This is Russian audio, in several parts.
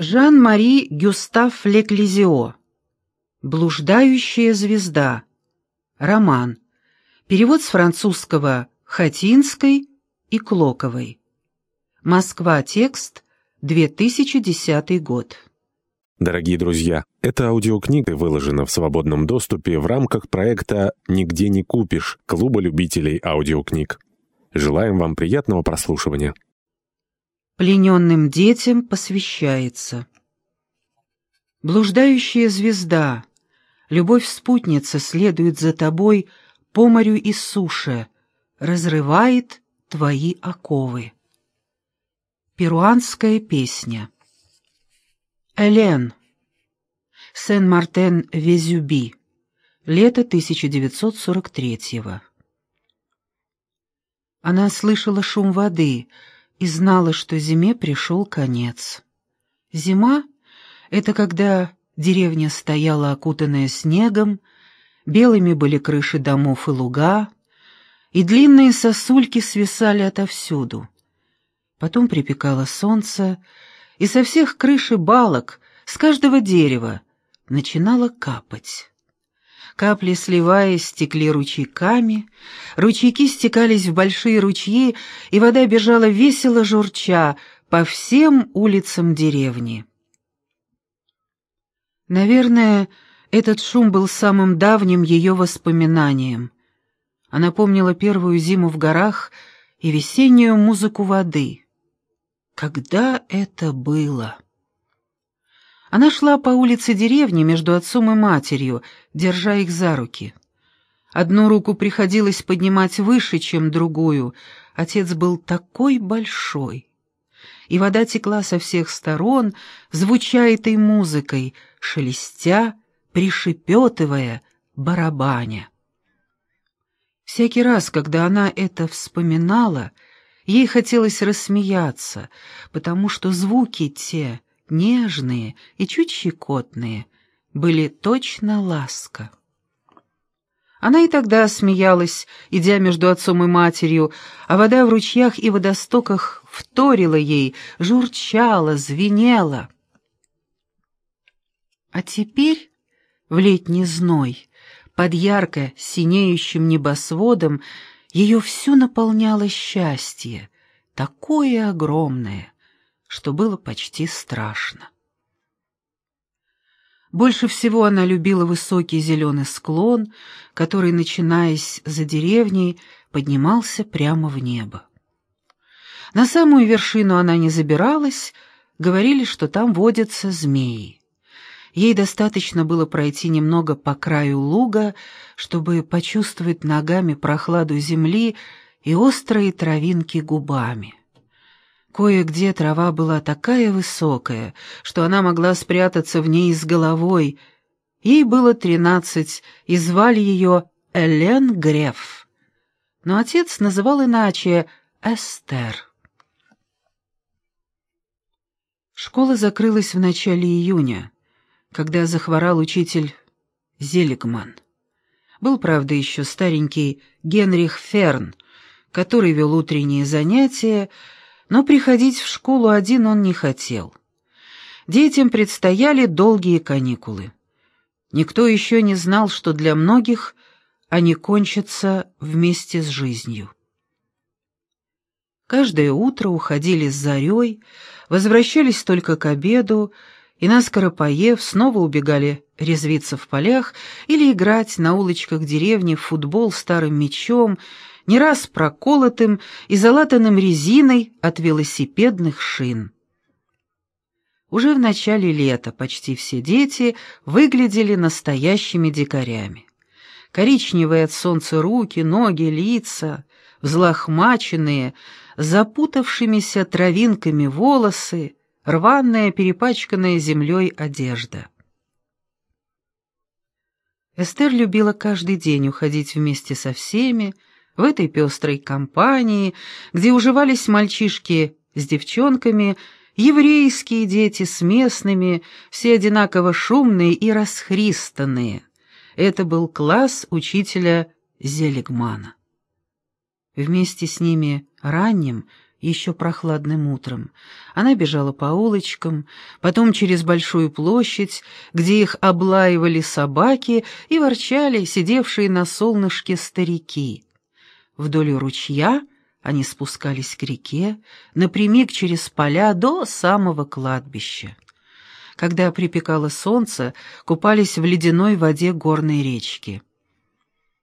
Жан-Мари Гюстав Леклизио. «Блуждающая звезда». Роман. Перевод с французского Хатинской и Клоковой. Москва. Текст. 2010 год. Дорогие друзья, эта аудиокнига выложена в свободном доступе в рамках проекта «Нигде не купишь» Клуба любителей аудиокниг. Желаем вам приятного прослушивания. Плененным детям посвящается. Блуждающая звезда, любовь-спутница следует за тобой по морю и суше, разрывает твои оковы. Перуанская песня. Элен. Сен-Мартен-Везюби. Лето 1943-го. Она слышала шум воды — и знала, что зиме пришел конец. Зима — это когда деревня стояла окутанная снегом, белыми были крыши домов и луга, и длинные сосульки свисали отовсюду. Потом припекало солнце, и со всех крыш и балок, с каждого дерева, начинало капать. Капли, сливаясь, стекли ручейками, ручейки стекались в большие ручьи, и вода бежала весело журча по всем улицам деревни. Наверное, этот шум был самым давним ее воспоминанием. Она помнила первую зиму в горах и весеннюю музыку воды. Когда это было? Она шла по улице деревни между отцом и матерью, держа их за руки. Одну руку приходилось поднимать выше, чем другую. Отец был такой большой. И вода текла со всех сторон, звуча этой музыкой, шелестя, пришепетывая, барабаня. Всякий раз, когда она это вспоминала, ей хотелось рассмеяться, потому что звуки те нежные и чуть щекотные, были точно ласка. Она и тогда смеялась, идя между отцом и матерью, а вода в ручьях и водостоках вторила ей, журчала, звенела. А теперь, в летний зной, под ярко синеющим небосводом, ее всю наполняло счастье, такое огромное — что было почти страшно. Больше всего она любила высокий зеленый склон, который, начинаясь за деревней, поднимался прямо в небо. На самую вершину она не забиралась, говорили, что там водятся змеи. Ей достаточно было пройти немного по краю луга, чтобы почувствовать ногами прохладу земли и острые травинки губами. Кое-где трава была такая высокая, что она могла спрятаться в ней с головой. Ей было тринадцать, и звали ее Элен Греф. Но отец называл иначе Эстер. Школа закрылась в начале июня, когда захворал учитель Зелигман. Был, правда, еще старенький Генрих Ферн, который вел утренние занятия, но приходить в школу один он не хотел. Детям предстояли долгие каникулы. Никто еще не знал, что для многих они кончатся вместе с жизнью. Каждое утро уходили с зарей, возвращались только к обеду, и, наскоро поев, снова убегали резвиться в полях или играть на улочках деревни в футбол старым мячом не раз проколотым и залатанным резиной от велосипедных шин. Уже в начале лета почти все дети выглядели настоящими дикарями. Коричневые от солнца руки, ноги, лица, взлохмаченные, запутавшимися травинками волосы, рваная, перепачканная землей одежда. Эстер любила каждый день уходить вместе со всеми, в этой пестрой компании, где уживались мальчишки с девчонками, еврейские дети с местными, все одинаково шумные и расхристанные. Это был класс учителя Зелегмана. Вместе с ними ранним, еще прохладным утром. Она бежала по улочкам, потом через большую площадь, где их облаивали собаки и ворчали сидевшие на солнышке старики. Вдоль ручья они спускались к реке, напрямик через поля до самого кладбища. Когда припекало солнце, купались в ледяной воде горной речки.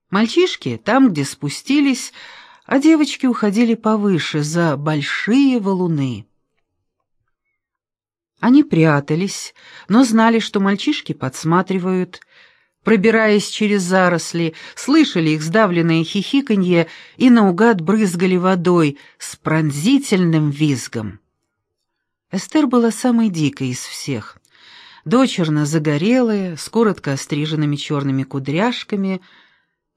Мальчишки, там, где спустились, а девочки уходили повыше, за большие валуны. Они прятались, но знали, что мальчишки подсматривают. Пробираясь через заросли, слышали их сдавленное хихиканье и наугад брызгали водой с пронзительным визгом. Эстер была самой дикой из всех. Дочерно загорелая, с коротко остриженными черными кудряшками.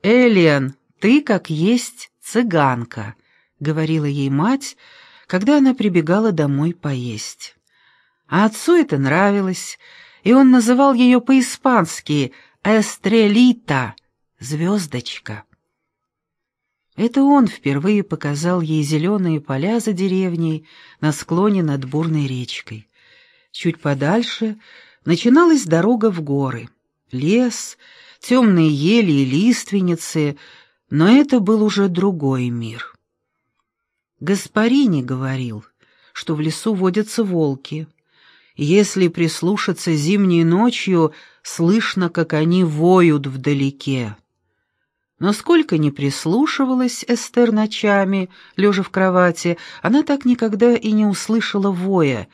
«Элиан, ты как есть цыганка», — говорила ей мать, когда она прибегала домой поесть. А отцу это нравилось, и он называл ее по-испански «эстрелита» — «звездочка». Это он впервые показал ей зеленые поля за деревней на склоне над бурной речкой. Чуть подальше начиналась дорога в горы, лес, темные ели и лиственницы — но это был уже другой мир. Гаспарини говорил, что в лесу водятся волки. Если прислушаться зимней ночью, слышно, как они воют вдалеке. Но сколько ни прислушивалась Эстер ночами, лежа в кровати, она так никогда и не услышала воя.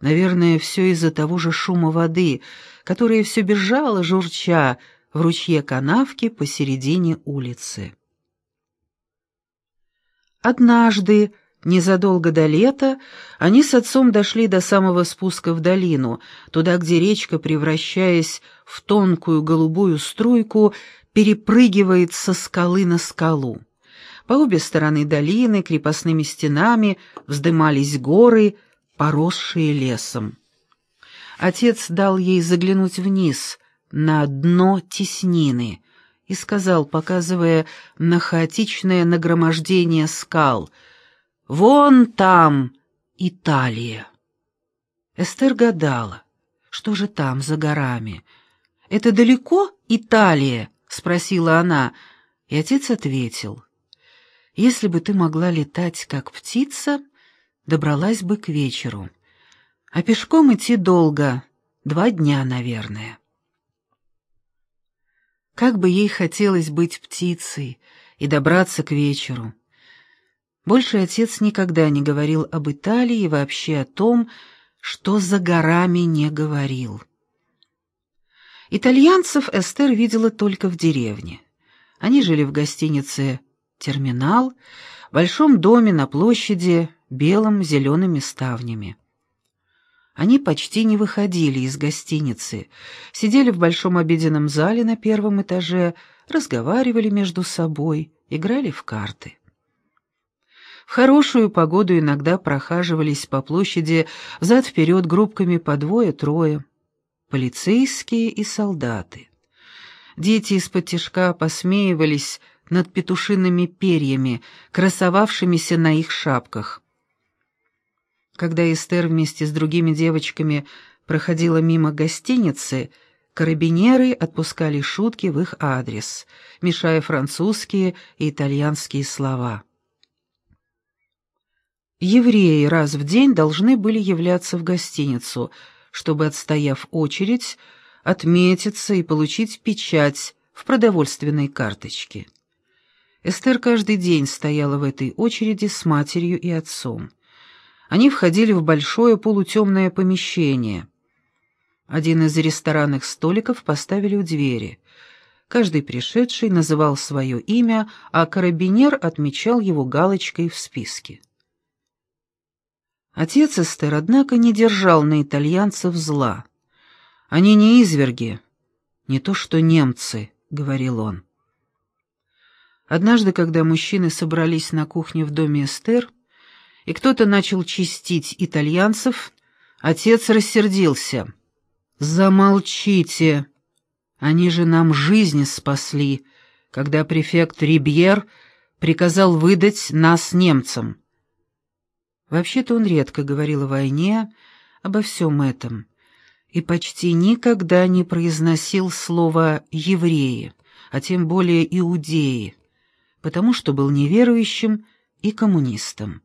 Наверное, все из-за того же шума воды, которая все бежала, журча, в ручье канавки посередине улицы. Однажды, незадолго до лета, они с отцом дошли до самого спуска в долину, туда, где речка, превращаясь в тонкую голубую струйку, перепрыгивает со скалы на скалу. По обе стороны долины крепостными стенами вздымались горы, поросшие лесом. Отец дал ей заглянуть вниз, на дно теснины, и сказал, показывая на хаотичное нагромождение скал, «Вон там Италия». Эстер гадала, что же там за горами. «Это далеко Италия?» — спросила она, и отец ответил, «Если бы ты могла летать, как птица, добралась бы к вечеру, а пешком идти долго, два дня, наверное». Как бы ей хотелось быть птицей и добраться к вечеру. Больше отец никогда не говорил об Италии и вообще о том, что за горами не говорил. Итальянцев Эстер видела только в деревне. Они жили в гостинице «Терминал», большом доме на площади, белым зелеными ставнями. Они почти не выходили из гостиницы, сидели в большом обеденном зале на первом этаже, разговаривали между собой, играли в карты. В хорошую погоду иногда прохаживались по площади взад-вперед группками по двое-трое, полицейские и солдаты. Дети из-под тишка посмеивались над петушиными перьями, красовавшимися на их шапках. Когда Эстер вместе с другими девочками проходила мимо гостиницы, карабинеры отпускали шутки в их адрес, мешая французские и итальянские слова. Евреи раз в день должны были являться в гостиницу, чтобы, отстояв очередь, отметиться и получить печать в продовольственной карточке. Эстер каждый день стояла в этой очереди с матерью и отцом. Они входили в большое полутемное помещение. Один из ресторанных столиков поставили у двери. Каждый пришедший называл свое имя, а карабинер отмечал его галочкой в списке. Отец Эстер, однако, не держал на итальянцев зла. «Они не изверги, не то что немцы», — говорил он. Однажды, когда мужчины собрались на кухне в доме Эстер, и кто-то начал чистить итальянцев, отец рассердился. «Замолчите! Они же нам жизнь спасли, когда префект Рибьер приказал выдать нас немцам». Вообще-то он редко говорил о войне, обо всем этом, и почти никогда не произносил слово «евреи», а тем более «иудеи», потому что был неверующим и коммунистом.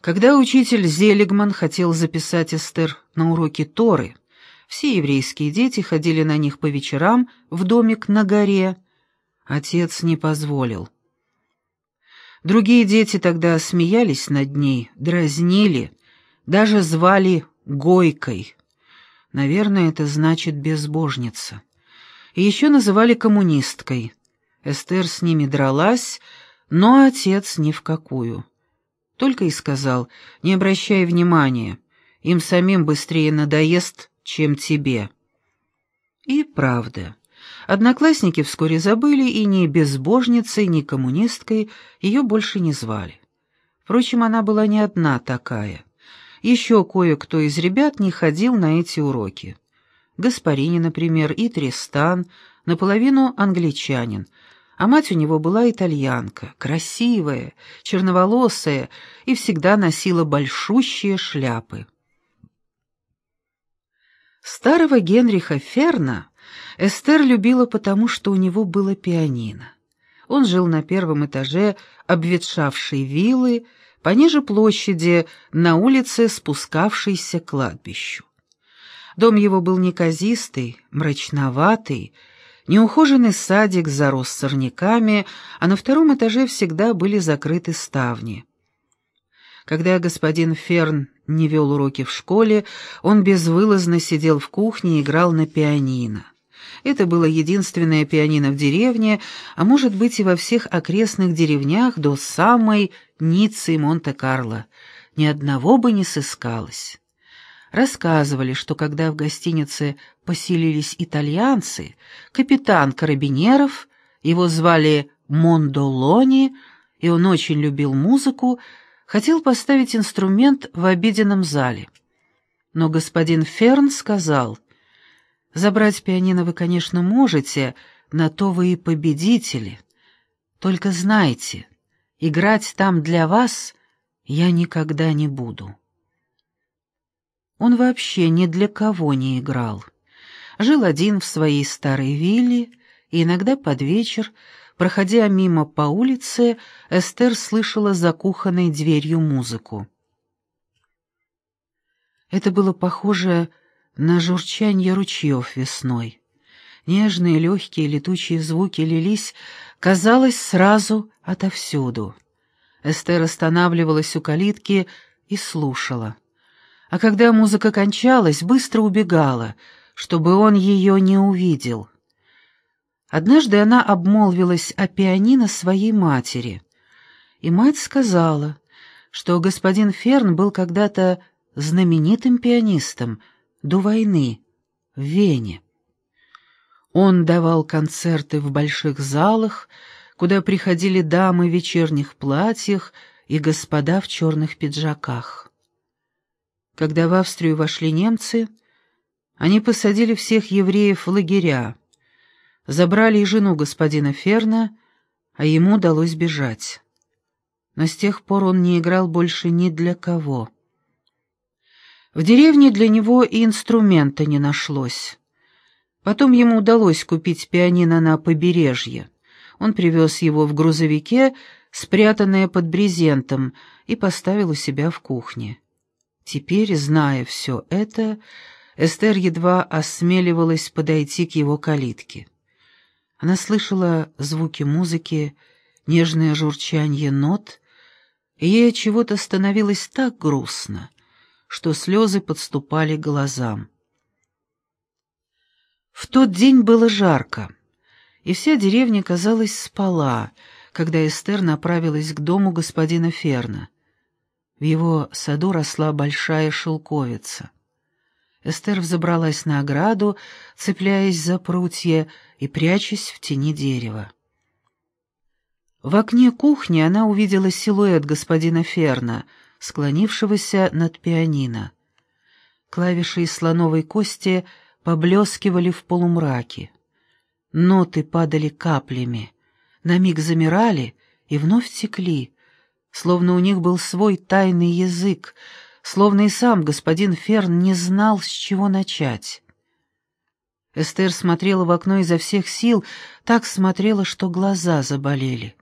Когда учитель Зелигман хотел записать Эстер на уроки Торы, все еврейские дети ходили на них по вечерам в домик на горе. Отец не позволил. Другие дети тогда смеялись над ней, дразнили, даже звали Гойкой. Наверное, это значит «безбожница». И еще называли коммунисткой. Эстер с ними дралась, но отец ни в какую. Только и сказал, не обращай внимания, им самим быстрее надоест, чем тебе. И правда. Одноклассники вскоре забыли, и ни безбожницей, ни коммунисткой ее больше не звали. Впрочем, она была не одна такая. Еще кое-кто из ребят не ходил на эти уроки. Гаспарини, например, и Тристан, наполовину англичанин, а мать у него была итальянка, красивая, черноволосая и всегда носила большущие шляпы. Старого Генриха Ферна Эстер любила потому, что у него было пианино. Он жил на первом этаже обветшавшей виллы, пониже площади, на улице, спускавшейся к кладбищу. Дом его был неказистый, мрачноватый, неухоженный садик зарос сорняками, а на втором этаже всегда были закрыты ставни. Когда господин Ферн не вел уроки в школе, он безвылазно сидел в кухне и играл на пианино. Это было единственное пианино в деревне, а может быть и во всех окрестных деревнях до самой Ниццы и Монте-Карло. Ни одного бы не сыскалось. Рассказывали, что когда в гостинице поселились итальянцы, капитан карабинеров, его звали Мондолони, и он очень любил музыку, хотел поставить инструмент в обеденном зале. Но господин Ферн сказал, «Забрать пианино вы, конечно, можете, на то вы и победители. Только знайте, играть там для вас я никогда не буду». Он вообще ни для кого не играл. Жил один в своей старой вилле, и иногда под вечер Проходя мимо по улице, Эстер слышала за кухонной дверью музыку. Это было похоже на журчание ручьев весной. Нежные, легкие, летучие звуки лились, казалось, сразу отовсюду. Эстер останавливалась у калитки и слушала. А когда музыка кончалась, быстро убегала, чтобы он ее не увидел — Однажды она обмолвилась о пианино своей матери, и мать сказала, что господин Ферн был когда-то знаменитым пианистом до войны в Вене. Он давал концерты в больших залах, куда приходили дамы в вечерних платьях и господа в черных пиджаках. Когда в Австрию вошли немцы, они посадили всех евреев в лагеря, Забрали и жену господина Ферна, а ему удалось бежать. Но с тех пор он не играл больше ни для кого. В деревне для него и инструмента не нашлось. Потом ему удалось купить пианино на побережье. Он привез его в грузовике, спрятанное под брезентом, и поставил у себя в кухне. Теперь, зная все это, Эстер едва осмеливалась подойти к его калитке. Она слышала звуки музыки, нежное журчание нот, и ей чего-то становилось так грустно, что слезы подступали глазам. В тот день было жарко, и вся деревня, казалось, спала, когда Эстер направилась к дому господина Ферна. В его саду росла большая шелковица. Эстер взобралась на ограду, цепляясь за прутья и прячась в тени дерева. В окне кухни она увидела силуэт господина Ферна, склонившегося над пианино. Клавиши из слоновой кости поблескивали в полумраке. Ноты падали каплями, на миг замирали и вновь текли, словно у них был свой тайный язык, словно и сам господин Ферн не знал, с чего начать. Эстер смотрела в окно изо всех сил, так смотрела, что глаза заболели.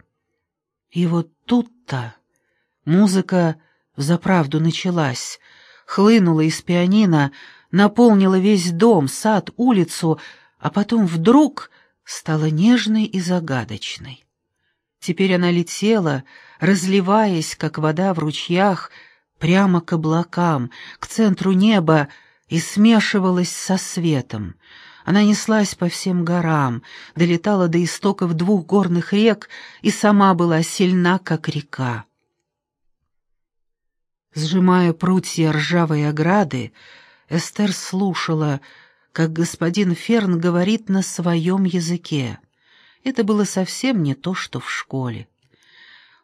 И вот тут-то музыка взаправду началась, хлынула из пианино, наполнила весь дом, сад, улицу, а потом вдруг стала нежной и загадочной. Теперь она летела, разливаясь, как вода в ручьях, прямо к облакам, к центру неба и смешивалась со светом. Она неслась по всем горам, долетала до истоков двух горных рек и сама была сильна, как река. Сжимая прутья ржавой ограды, Эстер слушала, как господин Ферн говорит на своем языке. Это было совсем не то, что в школе.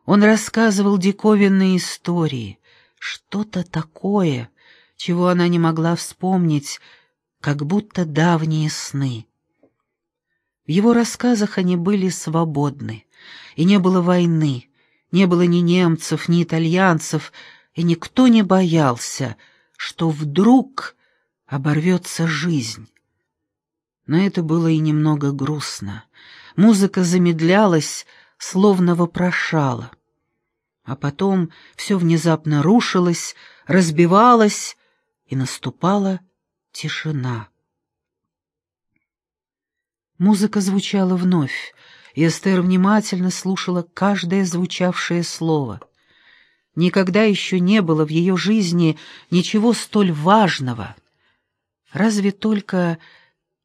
Он рассказывал диковинные истории, что-то такое, чего она не могла вспомнить, как будто давние сны. В его рассказах они были свободны, и не было войны, не было ни немцев, ни итальянцев, и никто не боялся, что вдруг оборвется жизнь. Но это было и немного грустно. Музыка замедлялась, словно вопрошала. А потом все внезапно рушилось, разбивалось, и наступала тишина. Музыка звучала вновь, и Эстер внимательно слушала каждое звучавшее слово. Никогда еще не было в ее жизни ничего столь важного. Разве только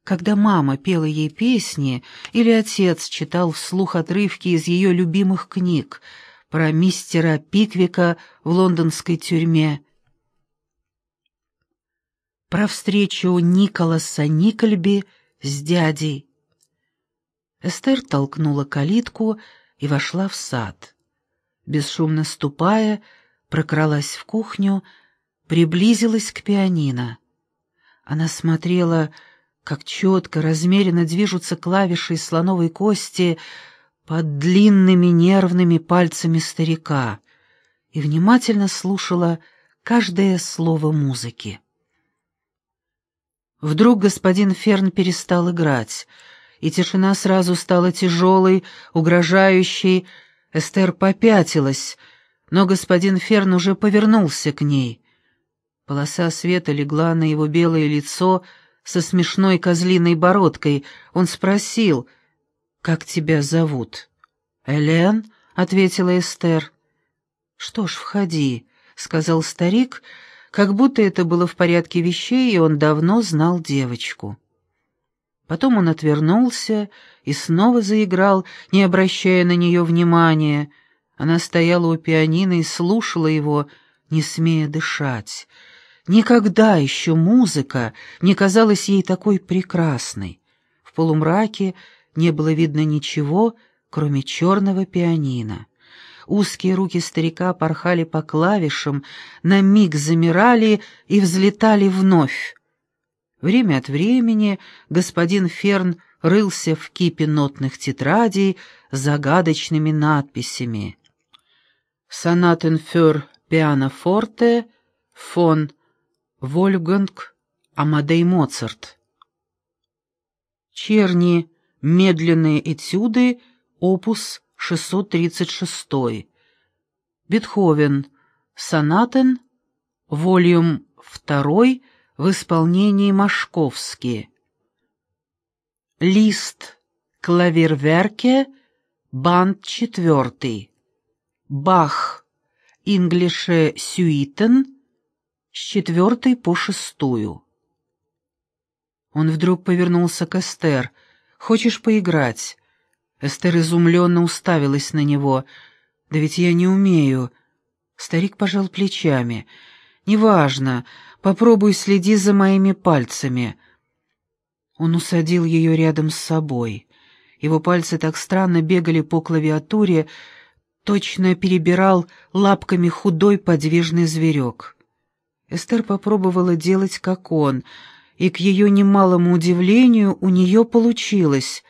когда мама пела ей песни или отец читал вслух отрывки из ее любимых книг про мистера Пиквика в лондонской тюрьме, про встречу Николаса Никольби с дядей. Эстер толкнула калитку и вошла в сад. Бесшумно ступая, прокралась в кухню, приблизилась к пианино. Она смотрела, как четко, размеренно движутся клавиши из слоновой кости под длинными нервными пальцами старика и внимательно слушала каждое слово музыки. Вдруг господин Ферн перестал играть, и тишина сразу стала тяжелой, угрожающей. Эстер попятилась, но господин Ферн уже повернулся к ней. Полоса света легла на его белое лицо со смешной козлиной бородкой. Он спросил, «Как тебя зовут?» «Элен», — ответила Эстер. «Что ж, входи», — сказал старик, — как будто это было в порядке вещей, и он давно знал девочку. Потом он отвернулся и снова заиграл, не обращая на нее внимания. Она стояла у пианино и слушала его, не смея дышать. Никогда еще музыка не казалась ей такой прекрасной. В полумраке не было видно ничего, кроме черного пианино. Узкие руки старика порхали по клавишам, на миг замирали и взлетали вновь. Время от времени господин Ферн рылся в кипе нотных тетрадей с загадочными надписями. «Сонатен фюр пианофорте фон Вольфганг Амадей Моцарт». Черни «Медленные этюды», опус 636. Бетховен. Сонатен. Волюм 2 в исполнении Машковски. Лист. Клаверверке. Банд 4. Бах. Инглише Сюитен. С четвертой по шестую. Он вдруг повернулся к Эстер. «Хочешь поиграть?» Эстер изумленно уставилась на него. «Да ведь я не умею». Старик пожал плечами. «Неважно. Попробуй следи за моими пальцами». Он усадил ее рядом с собой. Его пальцы так странно бегали по клавиатуре, точно перебирал лапками худой подвижный зверек. Эстер попробовала делать, как он, и, к ее немалому удивлению, у нее получилось.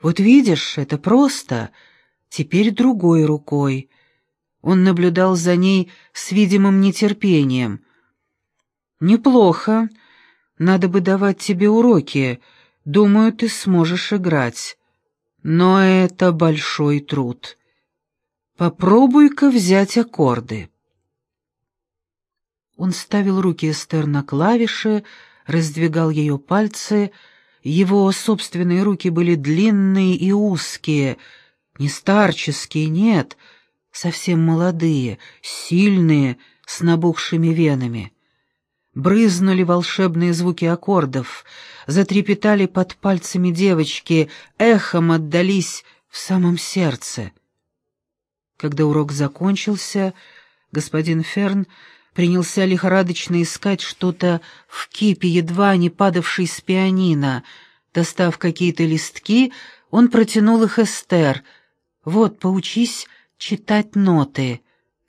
Вот видишь, это просто. Теперь другой рукой. Он наблюдал за ней с видимым нетерпением. «Неплохо. Надо бы давать тебе уроки. Думаю, ты сможешь играть. Но это большой труд. Попробуй-ка взять аккорды». Он ставил руки Эстер на клавиши, раздвигал ее пальцы. Его собственные руки были длинные и узкие, не старческие, нет, совсем молодые, сильные, с набухшими венами. Брызнули волшебные звуки аккордов, затрепетали под пальцами девочки, эхом отдались в самом сердце. Когда урок закончился, господин Ферн принялся лихорадочно искать что-то в кипе, едва не падавшей с пианино. Достав какие-то листки, он протянул их Эстер. «Вот, поучись читать ноты.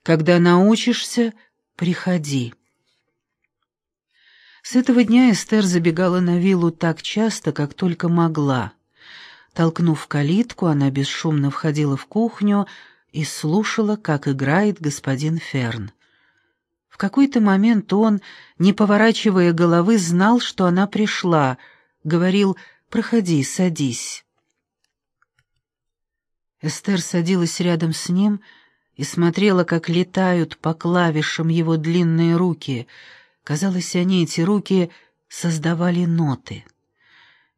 Когда научишься, приходи». С этого дня Эстер забегала на виллу так часто, как только могла. Толкнув калитку, она бесшумно входила в кухню и слушала, как играет господин Ферн какой-то момент он, не поворачивая головы, знал, что она пришла, говорил «Проходи, садись». Эстер садилась рядом с ним и смотрела, как летают по клавишам его длинные руки. Казалось, они, эти руки, создавали ноты.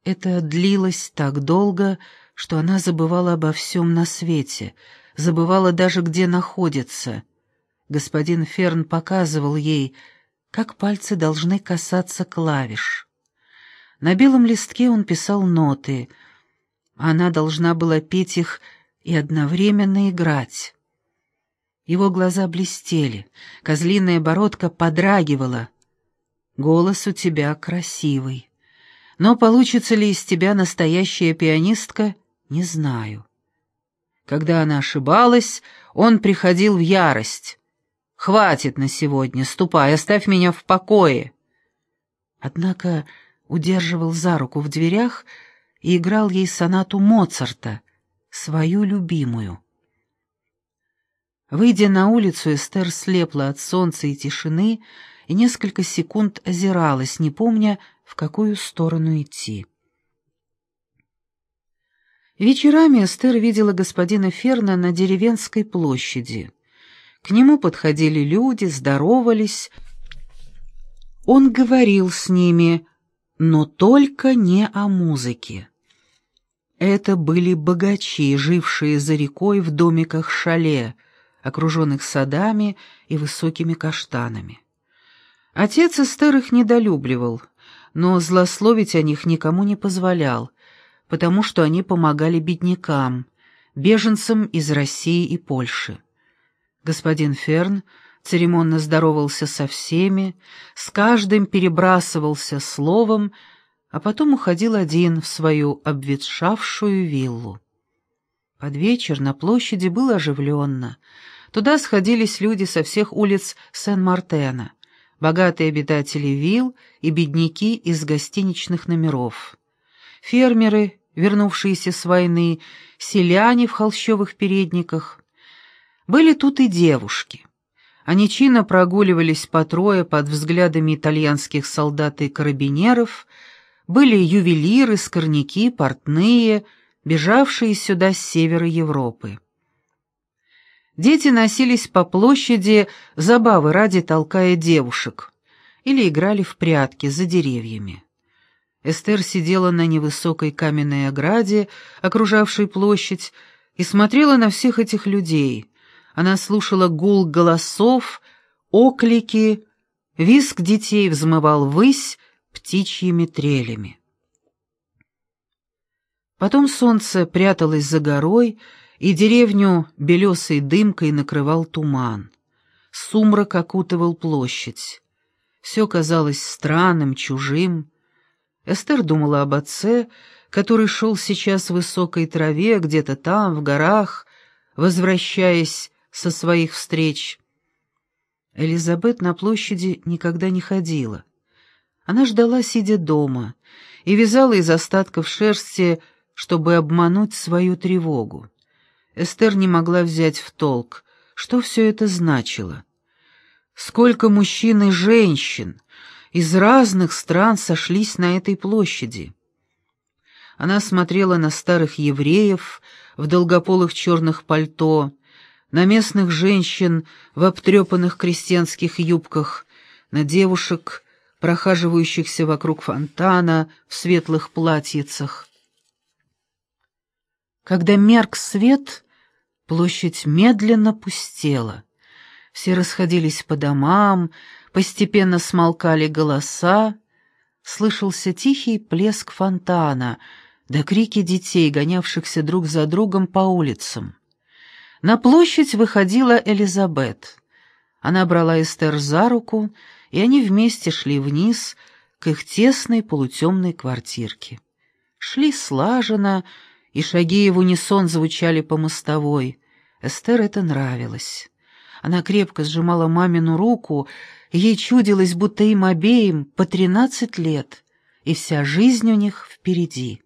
Это длилось так долго, что она забывала обо всем на свете, забывала даже, где находится — господин Ферн показывал ей, как пальцы должны касаться клавиш. На белом листке он писал ноты. Она должна была петь их и одновременно играть. Его глаза блестели, козлиная бородка подрагивала. «Голос у тебя красивый. Но получится ли из тебя настоящая пианистка, не знаю». Когда она ошибалась, он приходил в ярость. Хватит на сегодня, ступай, оставь меня в покое. Однако удерживал за руку в дверях и играл ей сонату Моцарта, свою любимую. Выйдя на улицу, Эстер слепла от солнца и тишины и несколько секунд озиралась, не помня, в какую сторону идти. Вечерами Эстер видела господина Ферна на деревенской площади. К нему подходили люди, здоровались. Он говорил с ними, но только не о музыке. Это были богачи, жившие за рекой в домиках-шале, окруженных садами и высокими каштанами. Отец Эстер их недолюбливал, но злословить о них никому не позволял, потому что они помогали беднякам, беженцам из России и Польши. Господин Ферн церемонно здоровался со всеми, с каждым перебрасывался словом, а потом уходил один в свою обветшавшую виллу. Под вечер на площади было оживленно. Туда сходились люди со всех улиц Сен-Мартена, богатые обитатели вилл и бедняки из гостиничных номеров. Фермеры, вернувшиеся с войны, селяне в холщовых передниках, были тут и девушки. Они чинно прогуливались по трое под взглядами итальянских солдат и карабинеров, были ювелиры, скорняки, портные, бежавшие сюда с севера Европы. Дети носились по площади, забавы ради толкая девушек, или играли в прятки за деревьями. Эстер сидела на невысокой каменной ограде, окружавшей площадь, и смотрела на всех этих людей, она слушала гул голосов, оклики, визг детей взмывал ввысь птичьими трелями. Потом солнце пряталось за горой, и деревню белесой дымкой накрывал туман. Сумрак окутывал площадь. Все казалось странным, чужим. Эстер думала об отце, который шел сейчас в высокой траве, где-то там, в горах, возвращаясь со своих встреч. Элизабет на площади никогда не ходила. Она ждала, сидя дома, и вязала из остатков шерсти, чтобы обмануть свою тревогу. Эстер не могла взять в толк, Что все это значило? Сколько мужчин и женщин из разных стран сошлись на этой площади? Она смотрела на старых евреев в долгополых черных пальто, на местных женщин в обтрепанных крестьянских юбках, на девушек, прохаживающихся вокруг фонтана в светлых платьицах. Когда мерк свет, площадь медленно пустела. Все расходились по домам, постепенно смолкали голоса, слышался тихий плеск фонтана — да крики детей, гонявшихся друг за другом по улицам. На площадь выходила Элизабет. Она брала Эстер за руку, и они вместе шли вниз к их тесной полутемной квартирке. Шли слаженно, и шаги в унисон звучали по мостовой. Эстер это нравилось. Она крепко сжимала мамину руку, ей чудилось, будто им обеим по тринадцать лет, и вся жизнь у них впереди.